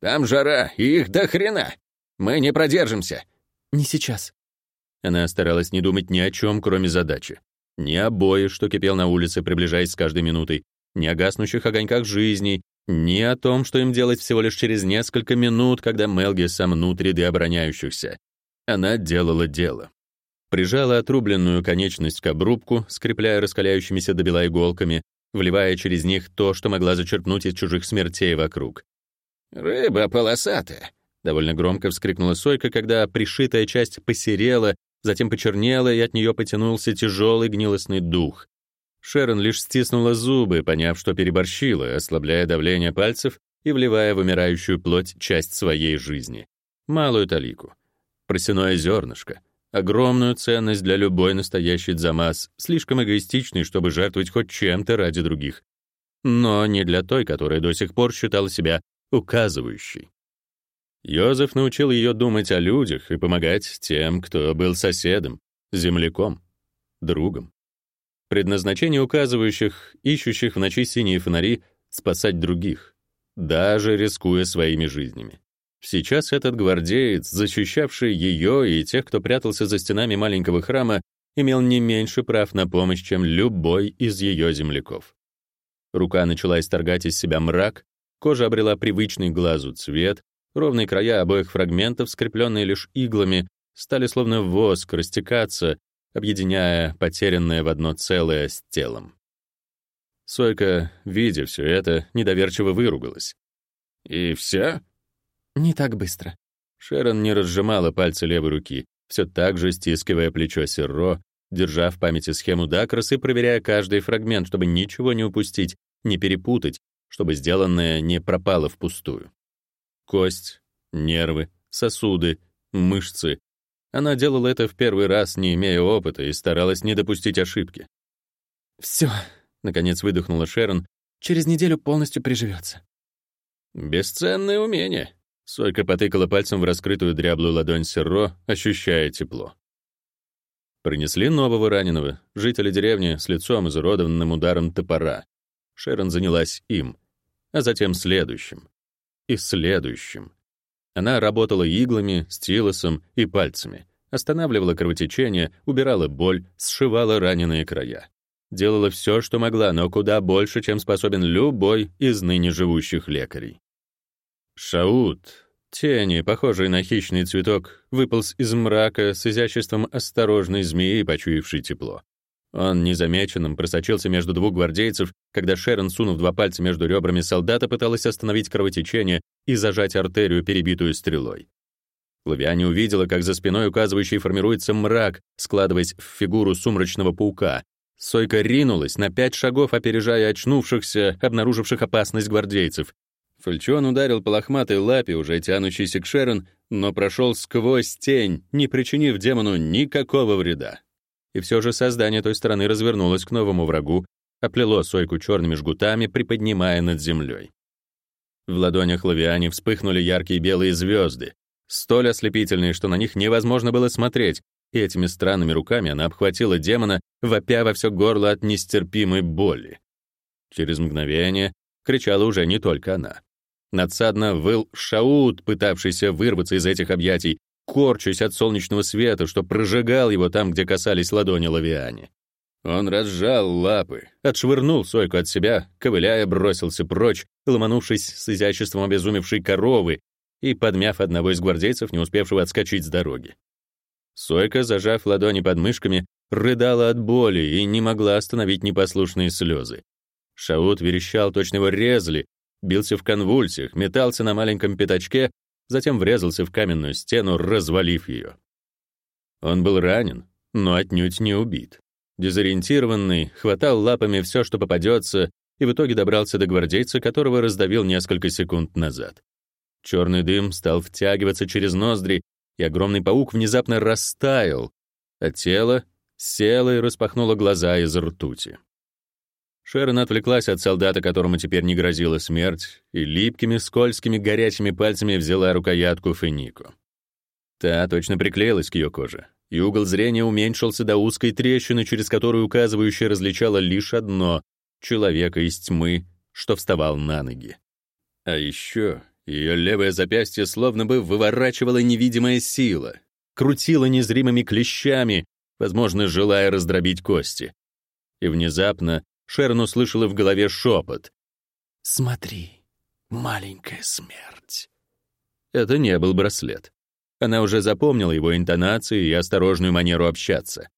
«Там жара, их до хрена! Мы не продержимся!» «Не сейчас». Она старалась не думать ни о чем, кроме задачи. Ни о бое, что кипел на улице, приближаясь с каждой минутой, ни о гаснущих огоньках жизней, ни о том, что им делать всего лишь через несколько минут, когда Мелги сомнут ряды обороняющихся. Она делала дело прижала отрубленную конечность к обрубку, скрепляя раскаляющимися до бела иголками, вливая через них то, что могла зачерпнуть из чужих смертей вокруг. «Рыба полосатая», — довольно громко вскрикнула Сойка, когда пришитая часть посерела, затем почернела, и от нее потянулся тяжелый гнилостный дух. Шерон лишь стиснула зубы, поняв, что переборщила, ослабляя давление пальцев и вливая в умирающую плоть часть своей жизни. Малую талику. Просяное зернышко — Огромную ценность для любой настоящей дзамас, слишком эгоистичный, чтобы жертвовать хоть чем-то ради других. Но не для той, которая до сих пор считала себя указывающей. Йозеф научил ее думать о людях и помогать тем, кто был соседом, земляком, другом. Предназначение указывающих, ищущих в ночи синие фонари, спасать других, даже рискуя своими жизнями. Сейчас этот гвардеец, защищавший ее и тех, кто прятался за стенами маленького храма, имел не меньше прав на помощь, чем любой из ее земляков. Рука начала исторгать из себя мрак, кожа обрела привычный глазу цвет, ровные края обоих фрагментов, скрепленные лишь иглами, стали словно воск растекаться, объединяя потерянное в одно целое с телом. Сойка, видя все это, недоверчиво выругалась. «И все?» «Не так быстро». Шерон не разжимала пальцы левой руки, все так же стискивая плечо Серро, держа в памяти схему Дакрос и проверяя каждый фрагмент, чтобы ничего не упустить, не перепутать, чтобы сделанное не пропало впустую. Кость, нервы, сосуды, мышцы. Она делала это в первый раз, не имея опыта, и старалась не допустить ошибки. «Все», — наконец выдохнула Шерон, «через неделю полностью приживется». «Бесценное умение», — Сойка потыкала пальцем в раскрытую дряблую ладонь Серро, ощущая тепло. Принесли нового раненого, жителя деревни с лицом изуродованным ударом топора. Шерон занялась им, а затем следующим. И следующим. Она работала иглами, стилусом и пальцами, останавливала кровотечение, убирала боль, сшивала раненые края. Делала все, что могла, но куда больше, чем способен любой из ныне живущих лекарей. Шаут, Тени, похожие на хищный цветок, выполз из мрака с изяществом осторожной змеи, почуявшей тепло. Он незамеченным просочился между двух гвардейцев, когда Шерон, сунув два пальца между ребрами солдата, пыталась остановить кровотечение и зажать артерию, перебитую стрелой. Лавиане увидела, как за спиной указывающей формируется мрак, складываясь в фигуру сумрачного паука. Сойка ринулась на пять шагов, опережая очнувшихся, обнаруживших опасность гвардейцев, Фальчон ударил по лохматой лапе, уже тянущейся к Шерон, но прошел сквозь тень, не причинив демону никакого вреда. И все же создание той стороны развернулось к новому врагу, оплело сойку черными жгутами, приподнимая над землей. В ладонях Лавиани вспыхнули яркие белые звезды, столь ослепительные, что на них невозможно было смотреть, и этими странными руками она обхватила демона, вопя во все горло от нестерпимой боли. Через мгновение кричала уже не только она. Надсадно выл Шаут, пытавшийся вырваться из этих объятий, корчась от солнечного света, что прожигал его там, где касались ладони Лавиане. Он разжал лапы, отшвырнул Сойку от себя, ковыляя, бросился прочь, ломанувшись с изяществом обезумевшей коровы и подмяв одного из гвардейцев, не успевшего отскочить с дороги. Сойка, зажав ладони под мышками, рыдала от боли и не могла остановить непослушные слезы. Шаут верещал, точно его резали, бился в конвульсиях, метался на маленьком пятачке, затем врезался в каменную стену, развалив ее. Он был ранен, но отнюдь не убит. Дезориентированный, хватал лапами все, что попадется, и в итоге добрался до гвардейца, которого раздавил несколько секунд назад. Черный дым стал втягиваться через ноздри, и огромный паук внезапно растаял, а тело село и распахнуло глаза из ртути. Шерон отвлеклась от солдата, которому теперь не грозила смерть, и липкими, скользкими, горячими пальцами взяла рукоятку Фенику. Та точно приклеилась к ее коже, и угол зрения уменьшился до узкой трещины, через которую указывающая различала лишь одно — человека из тьмы, что вставал на ноги. А еще ее левое запястье словно бы выворачивала невидимая сила, крутила незримыми клещами, возможно, желая раздробить кости. И внезапно Шерон услышала в голове шепот. «Смотри, маленькая смерть». Это не был браслет. Она уже запомнила его интонации и осторожную манеру общаться.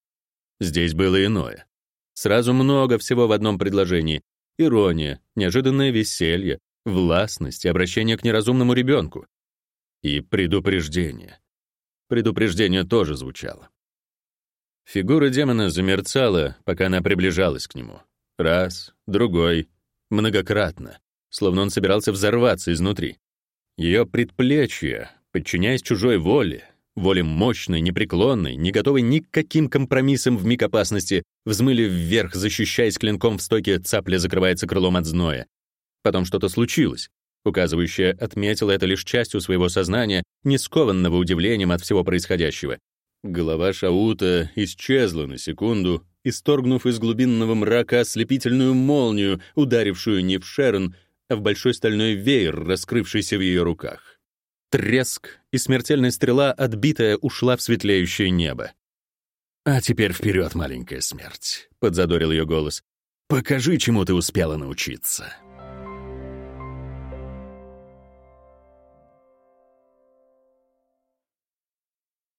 Здесь было иное. Сразу много всего в одном предложении. Ирония, неожиданное веселье, властность и обращение к неразумному ребенку. И предупреждение. Предупреждение тоже звучало. Фигура демона замерцала, пока она приближалась к нему. Раз, другой, многократно, словно он собирался взорваться изнутри. Ее предплечье, подчиняясь чужой воле, воле мощной, непреклонной, не готовой ни к каким компромиссам в миг опасности, взмыли вверх, защищаясь клинком в стойке, цапля закрывается крылом от зноя. Потом что-то случилось. Указывающая отметила это лишь частью своего сознания, не скованного удивлением от всего происходящего. Голова Шаута исчезла на секунду, исторгнув из глубинного мрака ослепительную молнию, ударившую не в Шерон, а в большой стальной веер, раскрывшийся в ее руках. Треск, и смертельная стрела, отбитая, ушла в светлеющее небо. «А теперь вперед, маленькая смерть», — подзадорил ее голос. «Покажи, чему ты успела научиться».